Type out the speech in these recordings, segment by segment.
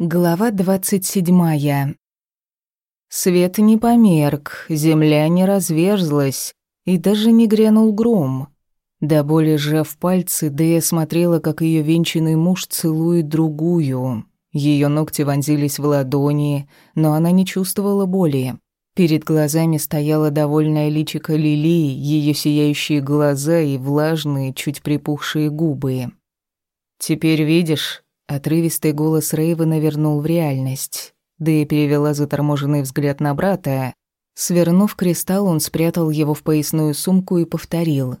Глава двадцать седьмая. Свет не померк, земля не разверзлась, и даже не грянул гром. До боли сжав пальцы, Дэя смотрела, как ее венчанный муж целует другую. Ее ногти вонзились в ладони, но она не чувствовала боли. Перед глазами стояла довольная личико Лили, ее сияющие глаза и влажные, чуть припухшие губы. «Теперь видишь?» Отрывистый голос Рейвена вернул в реальность. Да и перевела заторможенный взгляд на брата. Свернув кристалл, он спрятал его в поясную сумку и повторил.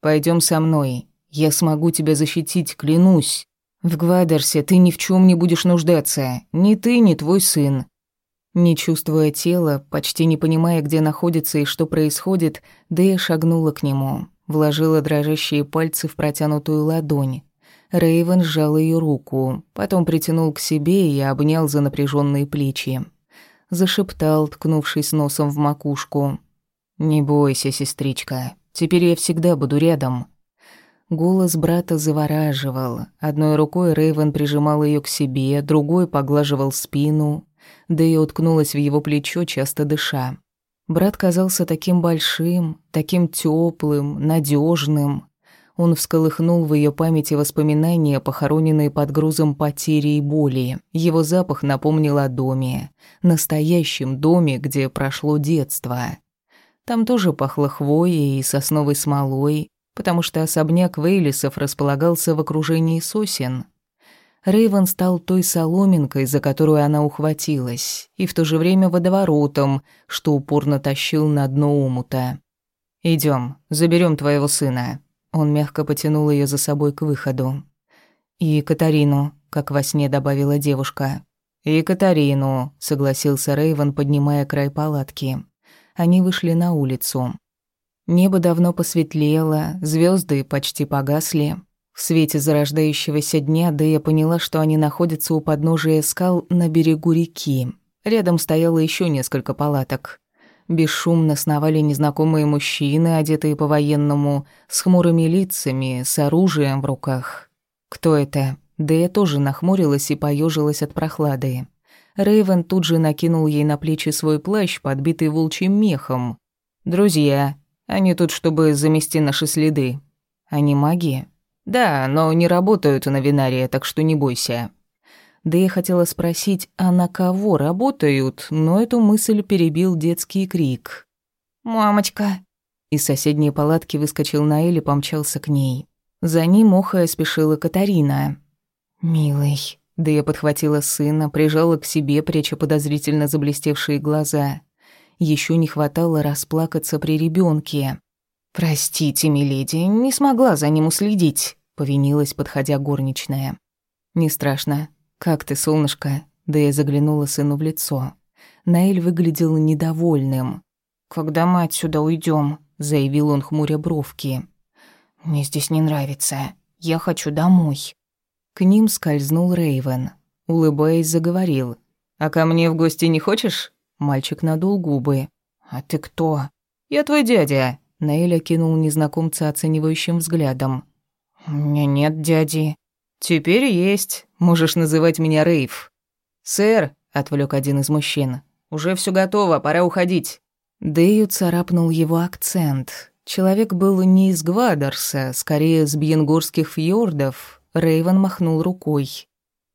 «Пойдем со мной. Я смогу тебя защитить, клянусь. В Гвадерсе ты ни в чем не будешь нуждаться. Ни ты, ни твой сын». Не чувствуя тела, почти не понимая, где находится и что происходит, Дэя шагнула к нему, вложила дрожащие пальцы в протянутую ладонь. Рейвен сжал ее руку, потом притянул к себе и обнял за напряженные плечи. Зашептал, ткнувшись носом в макушку. «Не бойся, сестричка, теперь я всегда буду рядом». Голос брата завораживал. Одной рукой Рейвен прижимал ее к себе, другой поглаживал спину, да и уткнулась в его плечо, часто дыша. Брат казался таким большим, таким теплым, надежным. Он всколыхнул в ее памяти воспоминания, похороненные под грузом потери и боли. Его запах напомнил о доме. Настоящем доме, где прошло детство. Там тоже пахло хвоей и сосновой смолой, потому что особняк Вейлисов располагался в окружении сосен. Рейвен стал той соломинкой, за которую она ухватилась, и в то же время водоворотом, что упорно тащил на дно омута. Идем, заберем твоего сына», он мягко потянул ее за собой к выходу. «И Катарину», — как во сне добавила девушка. «И Катарину», — согласился Рейвен, поднимая край палатки. Они вышли на улицу. Небо давно посветлело, звезды почти погасли. В свете зарождающегося дня Дэя поняла, что они находятся у подножия скал на берегу реки. Рядом стояло еще несколько палаток. Бесшумно сновали незнакомые мужчины, одетые по-военному, с хмурыми лицами, с оружием в руках. Кто это? Да я тоже нахмурилась и поежилась от прохлады. Рейвен тут же накинул ей на плечи свой плащ, подбитый волчьим мехом. «Друзья, они тут, чтобы замести наши следы». «Они маги?» «Да, но не работают на Винария, так что не бойся». Да я хотела спросить, а на кого работают, но эту мысль перебил детский крик. «Мамочка!» Из соседней палатки выскочил Наэль и помчался к ней. За ним, охая, спешила Катарина. «Милый...» Да я подхватила сына, прижала к себе, пряча подозрительно заблестевшие глаза. Еще не хватало расплакаться при ребенке. «Простите, миледи, не смогла за ним уследить», — повинилась, подходя горничная. «Не страшно. «Как ты, солнышко?» Да я заглянула сыну в лицо. Наэль выглядел недовольным. «Когда мы отсюда уйдем? заявил он, хмуря бровки. «Мне здесь не нравится. Я хочу домой». К ним скользнул Рейвен. Улыбаясь, заговорил. «А ко мне в гости не хочешь?» Мальчик надул губы. «А ты кто?» «Я твой дядя». Наэль окинул незнакомца оценивающим взглядом. «У меня нет дяди». «Теперь есть. Можешь называть меня Рейв». «Сэр», — отвлек один из мужчин, — «уже все готово, пора уходить». Дэю царапнул его акцент. Человек был не из Гвадерса, скорее с Бьенгорских фьордов. Рейвен махнул рукой.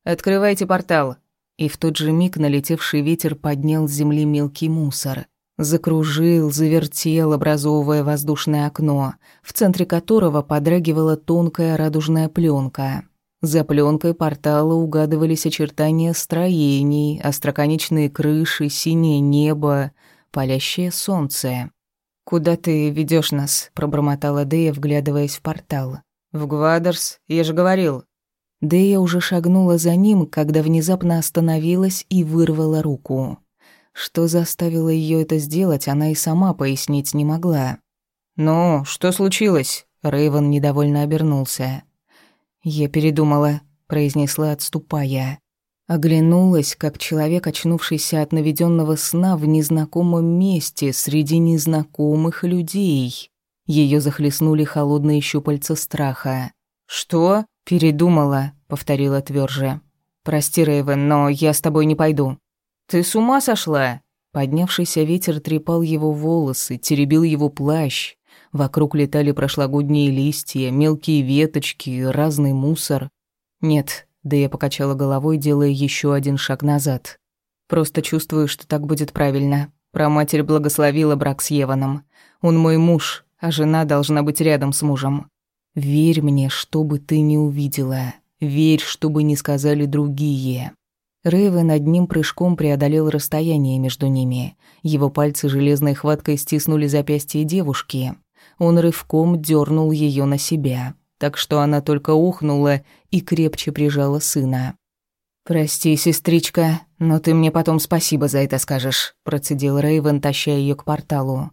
«Открывайте портал». И в тот же миг налетевший ветер поднял с земли мелкий мусор. Закружил, завертел, образовывая воздушное окно, в центре которого подрагивала тонкая радужная пленка. За пленкой портала угадывались очертания строений, остроконечные крыши, синее небо, палящее солнце. «Куда ты ведешь нас?» – пробормотала Дея, вглядываясь в портал. «В Гвадерс, я же говорил». Дея уже шагнула за ним, когда внезапно остановилась и вырвала руку. Что заставило ее это сделать, она и сама пояснить не могла. «Ну, что случилось?» Рейвен недовольно обернулся. «Я передумала», — произнесла, отступая. Оглянулась, как человек, очнувшийся от наведенного сна в незнакомом месте среди незнакомых людей. Ее захлестнули холодные щупальца страха. «Что?» — передумала, — повторила тверже. «Прости, Рэйвен, но я с тобой не пойду». «Ты с ума сошла?» Поднявшийся ветер трепал его волосы, теребил его плащ. Вокруг летали прошлогодние листья, мелкие веточки, разный мусор. «Нет», — да я покачала головой, делая еще один шаг назад. «Просто чувствую, что так будет правильно. Проматерь благословила брак с Еваном. Он мой муж, а жена должна быть рядом с мужем. Верь мне, что бы ты ни увидела. Верь, что бы ни сказали другие. Рэйвен одним прыжком преодолел расстояние между ними. Его пальцы железной хваткой стиснули запястье девушки. Он рывком дернул ее на себя, так что она только ухнула и крепче прижала сына. «Прости, сестричка, но ты мне потом спасибо за это скажешь», процедил Рэйвен, таща ее к порталу.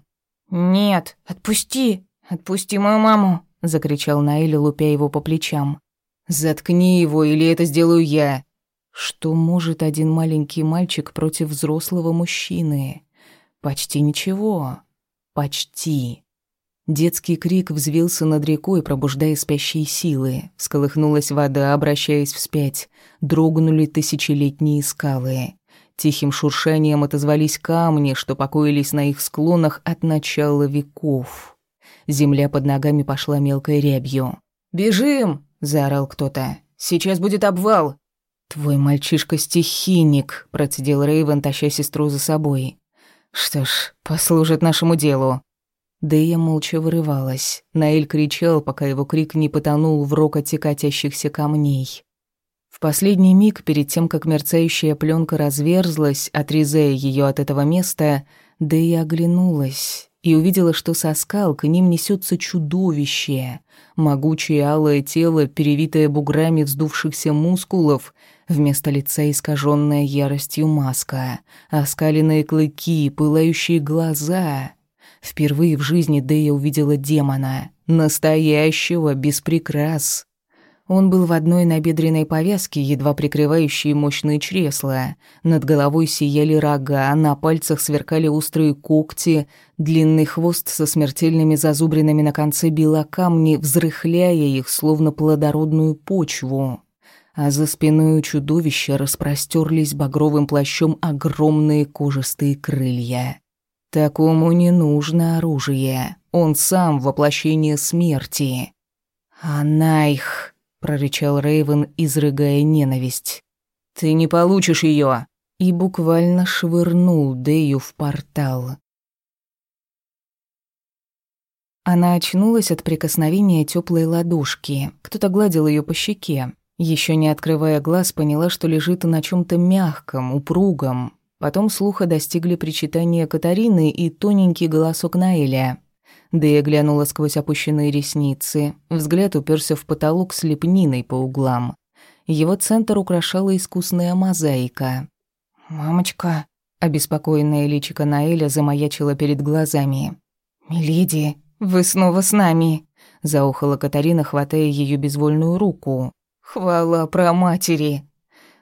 «Нет, отпусти! Отпусти мою маму!» закричал Наэль, лупя его по плечам. «Заткни его, или это сделаю я!» Что может один маленький мальчик против взрослого мужчины? Почти ничего. Почти. Детский крик взвился над рекой, пробуждая спящие силы. Всколыхнулась вода, обращаясь вспять. Дрогнули тысячелетние скалы. Тихим шуршанием отозвались камни, что покоились на их склонах от начала веков. Земля под ногами пошла мелкой рябью. «Бежим!» — заорал кто-то. «Сейчас будет обвал!» «Твой мальчишка-стихийник», — процедил Рейвен, таща сестру за собой. «Что ж, послужит нашему делу». Дэя молча вырывалась. Наэль кричал, пока его крик не потонул в рокоте катящихся камней. В последний миг, перед тем, как мерцающая пленка разверзлась, отрезая ее от этого места, Дэя оглянулась и увидела, что со скал к ним несется чудовище. Могучее алое тело, перевитое буграми вздувшихся мускулов, вместо лица искаженная яростью маска, оскаленные клыки, пылающие глаза. Впервые в жизни Дэя увидела демона, настоящего, без прикрас. Он был в одной набедренной повязке, едва прикрывающей мощные чресла. Над головой сияли рога, на пальцах сверкали острые когти, длинный хвост со смертельными зазубринами на конце била камни, взрыхляя их, словно плодородную почву. А за спиной у чудовища распростерлись багровым плащом огромные кожистые крылья. Такому не нужно оружие. Он сам воплощение смерти. Она их прорычал Рейвен, изрыгая ненависть. Ты не получишь ее! И буквально швырнул Дэю в портал. Она очнулась от прикосновения теплой ладошки. Кто-то гладил ее по щеке. Еще не открывая глаз, поняла, что лежит на чем то мягком, упругом. Потом слуха достигли причитания Катарины и тоненький голосок Наэля. Да я глянула сквозь опущенные ресницы. Взгляд уперся в потолок с лепниной по углам. Его центр украшала искусная мозаика. «Мамочка», — обеспокоенная личико Наэля замаячила перед глазами. «Миледи, вы снова с нами», — заухала Катарина, хватая ее безвольную руку. «Хвала про матери!»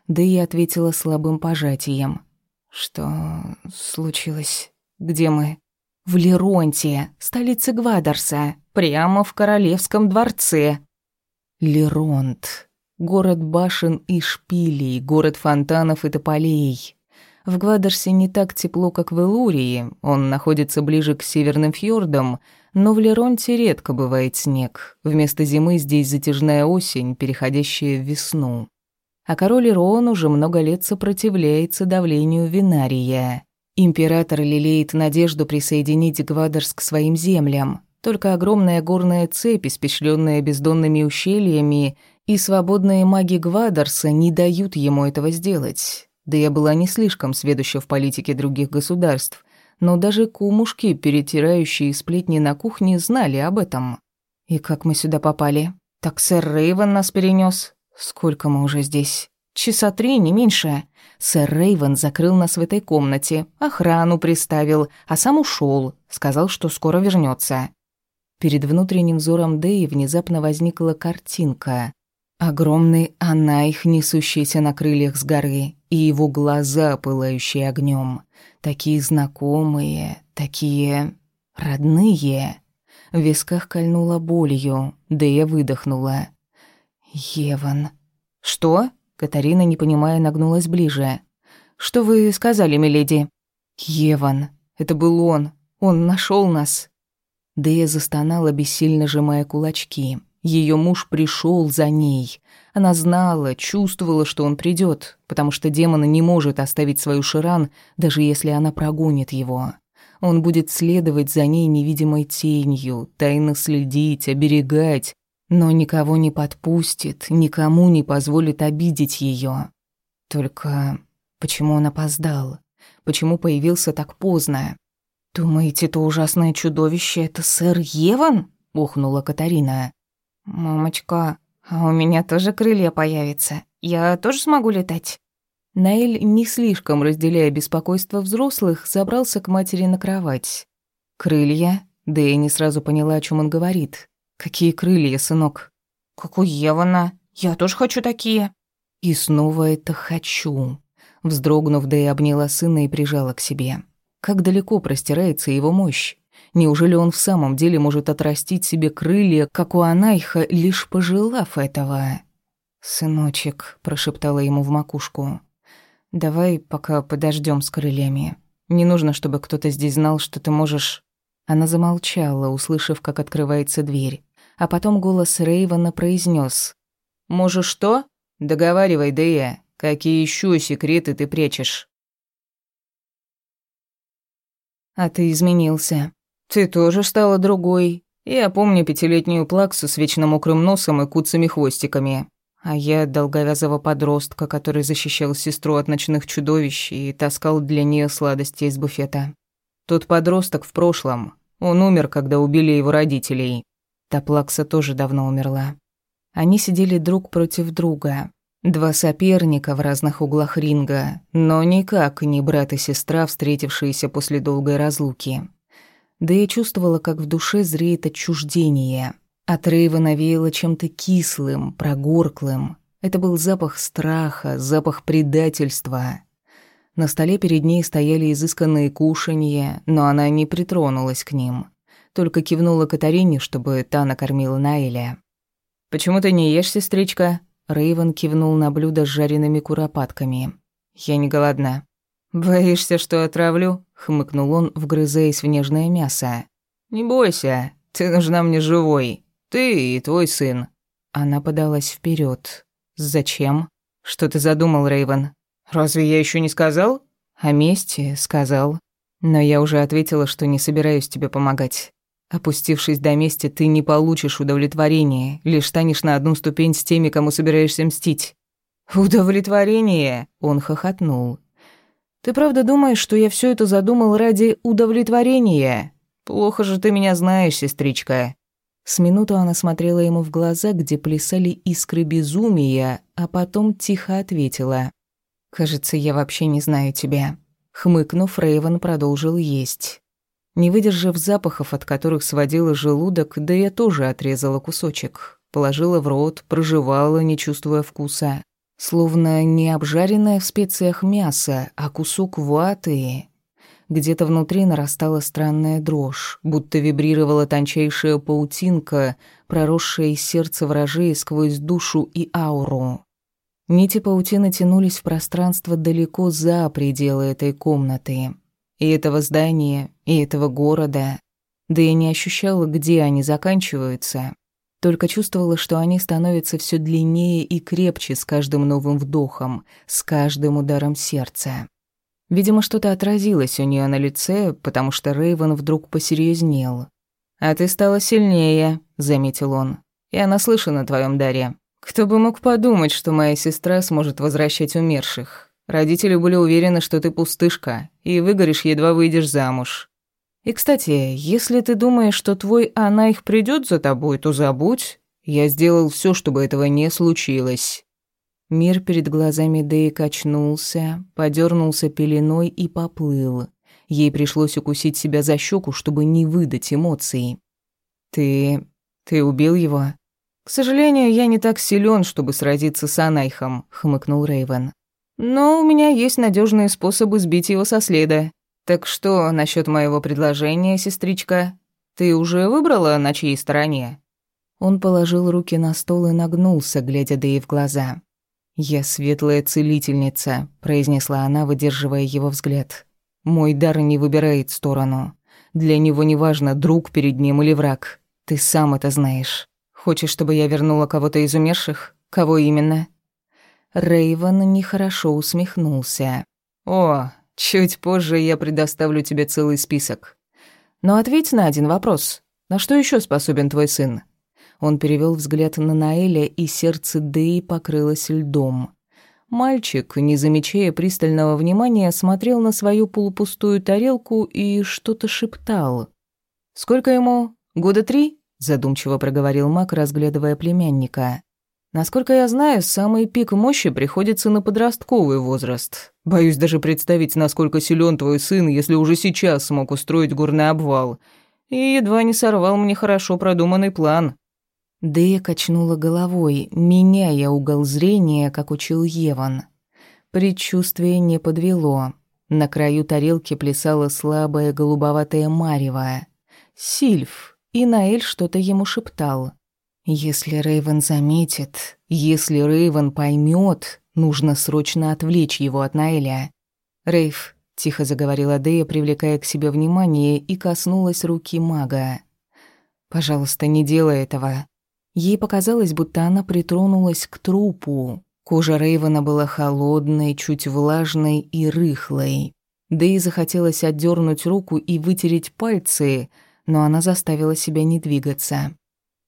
И ответила слабым пожатием. «Что случилось? Где мы?» В Леронте, столице Гвадарса, прямо в королевском дворце. Леронт. Город башен и шпилей, город фонтанов и тополей. В Гвадарсе не так тепло, как в Элурии, он находится ближе к северным фьордам, но в Леронте редко бывает снег. Вместо зимы здесь затяжная осень, переходящая в весну. А король Ирон уже много лет сопротивляется давлению Винария. Император лелеет надежду присоединить Гвадерск к своим землям. Только огромная горная цепь, испещренная бездонными ущельями, и свободные маги Гвадерса не дают ему этого сделать. Да я была не слишком сведуща в политике других государств, но даже кумушки, перетирающие сплетни на кухне, знали об этом. И как мы сюда попали? Так сэр Рейвен нас перенес. Сколько мы уже здесь? Часа три, не меньше. Сэр Рейвен закрыл нас в этой комнате, охрану приставил, а сам ушел, сказал, что скоро вернется. Перед внутренним взором Дэи внезапно возникла картинка. Огромный она их несущийся на крыльях с горы, и его глаза, пылающие огнем, Такие знакомые, такие родные. В висках кольнула болью, Дэя выдохнула. «Еван». «Что?» Катарина, не понимая, нагнулась ближе. «Что вы сказали, миледи?» «Еван. Это был он. Он нашел нас». Дея застонала, бессильно сжимая кулачки. Ее муж пришел за ней. Она знала, чувствовала, что он придет, потому что демон не может оставить свою Ширан, даже если она прогонит его. Он будет следовать за ней невидимой тенью, тайно следить, оберегать, но никого не подпустит, никому не позволит обидеть ее. Только почему он опоздал? Почему появился так поздно? «Думаете, то ужасное чудовище — это сэр Еван?» — ухнула Катарина. «Мамочка, а у меня тоже крылья появятся. Я тоже смогу летать?» Наэль, не слишком разделяя беспокойство взрослых, забрался к матери на кровать. «Крылья?» Да сразу поняла, о чем он говорит. «Какие крылья, сынок?» «Как у Евана. Я тоже хочу такие». И снова это «хочу». Вздрогнув, да и обняла сына и прижала к себе. Как далеко простирается его мощь? Неужели он в самом деле может отрастить себе крылья, как у Анайха, лишь пожелав этого? «Сыночек», — прошептала ему в макушку, — «давай пока подождем с крыльями. Не нужно, чтобы кто-то здесь знал, что ты можешь...» Она замолчала, услышав, как открывается дверь, а потом голос Рейвана произнес: «Можешь что? Договаривай, Дэя. Какие еще секреты ты прячешь?» «А ты изменился. Ты тоже стала другой. Я помню пятилетнюю плаксу с вечно мокрым носом и куцами хвостиками. А я долговязого подростка, который защищал сестру от ночных чудовищ и таскал для нее сладости из буфета. Тот подросток в прошлом. Он умер, когда убили его родителей. Та плакса тоже давно умерла. Они сидели друг против друга. Два соперника в разных углах ринга, но никак не брат и сестра, встретившиеся после долгой разлуки. Да и чувствовала, как в душе зреет отчуждение. От Рейва навеяло чем-то кислым, прогорклым. Это был запах страха, запах предательства. На столе перед ней стояли изысканные кушанья, но она не притронулась к ним. Только кивнула Катарине, чтобы та накормила Наэля. «Почему ты не ешь, сестричка?» Рейвен кивнул на блюдо с жареными куропатками. «Я не голодна». «Боишься, что отравлю?» — хмыкнул он, вгрызаясь в нежное мясо. «Не бойся, ты нужна мне живой. Ты и твой сын». Она подалась вперед. «Зачем?» «Что ты задумал, Рейвен? Разве я еще не сказал?» «О мести сказал. Но я уже ответила, что не собираюсь тебе помогать. Опустившись до мести, ты не получишь удовлетворения, лишь станешь на одну ступень с теми, кому собираешься мстить». «Удовлетворение?» — он хохотнул. «Ты правда думаешь, что я все это задумал ради удовлетворения? Плохо же ты меня знаешь, сестричка». С минуту она смотрела ему в глаза, где плясали искры безумия, а потом тихо ответила. «Кажется, я вообще не знаю тебя». Хмыкнув, Рейвен продолжил есть. Не выдержав запахов, от которых сводила желудок, да я тоже отрезала кусочек. Положила в рот, прожевала, не чувствуя вкуса. Словно не обжаренное в специях мясо, а кусок ваты. Где-то внутри нарастала странная дрожь, будто вибрировала тончайшая паутинка, проросшая из сердца вражей сквозь душу и ауру. Нити паутины тянулись в пространство далеко за пределы этой комнаты и этого здания, и этого города. Да я не ощущала, где они заканчиваются, только чувствовала, что они становятся все длиннее и крепче с каждым новым вдохом, с каждым ударом сердца. Видимо, что-то отразилось у нее на лице, потому что Рейвен вдруг посерьезнел. «А ты стала сильнее», — заметил он. «Я наслышан о твоем даре. Кто бы мог подумать, что моя сестра сможет возвращать умерших. Родители были уверены, что ты пустышка, и выгоришь, едва выйдешь замуж. И, кстати, если ты думаешь, что твой она их придёт за тобой, то забудь. Я сделал всё, чтобы этого не случилось». Мир перед глазами Дэи качнулся, подёрнулся пеленой и поплыл. Ей пришлось укусить себя за щеку, чтобы не выдать эмоций. «Ты... ты убил его?» «К сожалению, я не так силен, чтобы сразиться с Анайхом», — хмыкнул Рейвен. Но у меня есть надежные способы сбить его со следа. Так что насчет моего предложения, сестричка? Ты уже выбрала, на чьей стороне?» Он положил руки на стол и нагнулся, глядя Дэи в глаза. «Я светлая целительница», — произнесла она, выдерживая его взгляд. «Мой дар не выбирает сторону. Для него не важно, друг перед ним или враг. Ты сам это знаешь. Хочешь, чтобы я вернула кого-то из умерших? Кого именно?» Рейвен нехорошо усмехнулся. «О, чуть позже я предоставлю тебе целый список. Но ответь на один вопрос. На что еще способен твой сын?» Он перевел взгляд на Наэля, и сердце Дэи покрылось льдом. Мальчик, не замечая пристального внимания, смотрел на свою полупустую тарелку и что-то шептал. «Сколько ему? Года три?» – задумчиво проговорил Мак, разглядывая племянника. «Насколько я знаю, самый пик мощи приходится на подростковый возраст. Боюсь даже представить, насколько силен твой сын, если уже сейчас смог устроить горный обвал. И едва не сорвал мне хорошо продуманный план». Дэя качнула головой, меняя угол зрения, как учил Еван. Предчувствие не подвело. На краю тарелки плясала слабая голубоватая марево. Сильф, и Наэль что-то ему шептал. «Если Рейвен заметит, если Рейвен поймет, нужно срочно отвлечь его от Наэля». «Рейв», — тихо заговорила Дэя, привлекая к себе внимание, и коснулась руки мага. «Пожалуйста, не делай этого. Ей показалось, будто она притронулась к трупу. Кожа Рейвена была холодной, чуть влажной и рыхлой. И захотелось отдернуть руку и вытереть пальцы, но она заставила себя не двигаться.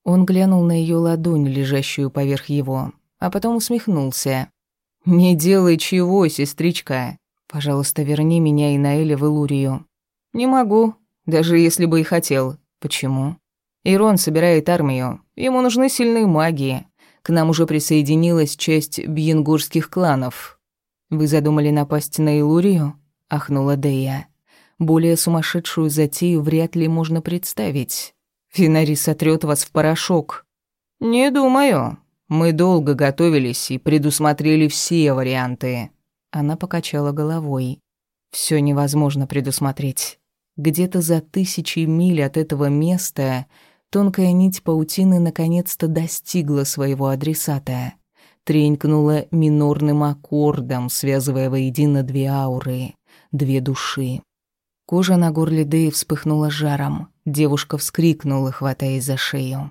Он глянул на ее ладонь, лежащую поверх его, а потом усмехнулся. «Не делай чего, сестричка. Пожалуйста, верни меня и Наэля в Илурию». «Не могу, даже если бы и хотел. Почему?» Ирон собирает армию. Ему нужны сильные маги. К нам уже присоединилась часть бьенгурских кланов. Вы задумали напасть на Илурию? ахнула Дея. Более сумасшедшую затею вряд ли можно представить. Финари сотрет вас в порошок. Не думаю. Мы долго готовились и предусмотрели все варианты. Она покачала головой. Все невозможно предусмотреть. Где-то за тысячи миль от этого места Тонкая нить паутины наконец-то достигла своего адресата. Тренькнула минорным аккордом, связывая воедино две ауры, две души. Кожа на горле Дэи вспыхнула жаром. Девушка вскрикнула, хватаясь за шею.